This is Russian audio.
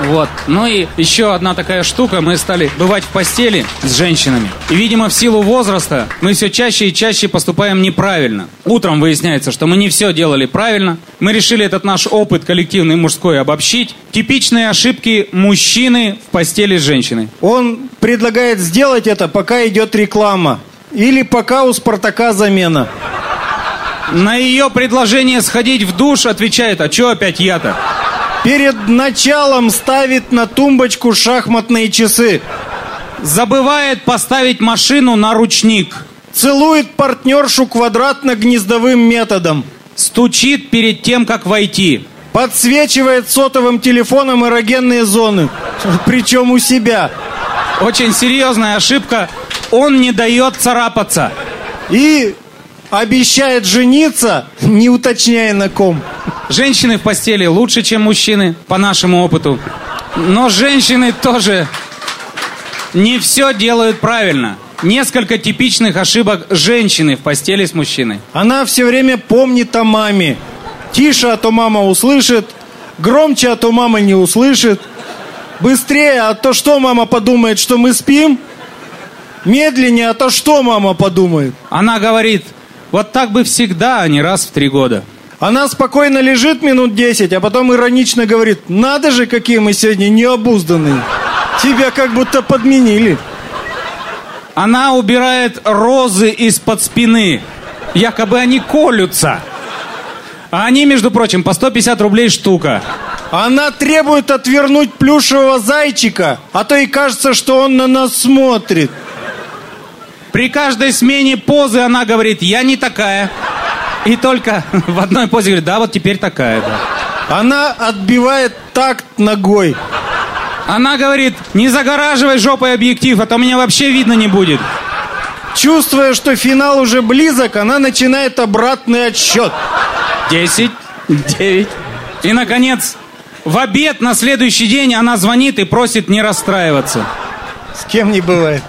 Вот. Ну и еще одна такая штука. Мы стали бывать в постели с женщинами. И, видимо, в силу возраста мы все чаще и чаще поступаем неправильно. Утром выясняется, что мы не все делали правильно. Мы решили этот наш опыт коллективный мужской обобщить. Типичные ошибки мужчины в постели с женщиной. Он предлагает сделать это, пока идет реклама. Или пока у Спартака замена. На ее предложение сходить в душ отвечает, а что опять я-то? Перед началом ставит на тумбочку шахматные часы. Забывает поставить машину на ручник. Целует партнершу квадратно-гнездовым методом. Стучит перед тем, как войти. Подсвечивает сотовым телефоном эрогенные зоны. Причем у себя. Очень серьезная ошибка. Он не дает царапаться. И обещает жениться, не уточняя на ком. Женщины в постели лучше, чем мужчины, по нашему опыту. Но женщины тоже не все делают правильно. Несколько типичных ошибок женщины в постели с мужчиной. Она все время помнит о маме. Тише, а то мама услышит. Громче, а то мама не услышит. Быстрее, а то что мама подумает, что мы спим? Медленнее, а то что мама подумает? Она говорит, вот так бы всегда, а не раз в три года. Она спокойно лежит минут 10, а потом иронично говорит, надо же, какие мы сегодня необузданные. Тебя как будто подменили. Она убирает розы из-под спины. Якобы они колются. А они, между прочим, по 150 рублей штука. Она требует отвернуть плюшевого зайчика, а то и кажется, что он на нас смотрит. При каждой смене позы она говорит, я не такая. И только в одной позе говорит, да, вот теперь такая, да. Она отбивает такт ногой. Она говорит, не загораживай жопой объектив, а то меня вообще видно не будет. Чувствуя, что финал уже близок, она начинает обратный отсчет. Десять, девять. И, наконец, в обед на следующий день она звонит и просит не расстраиваться. С кем не бывает.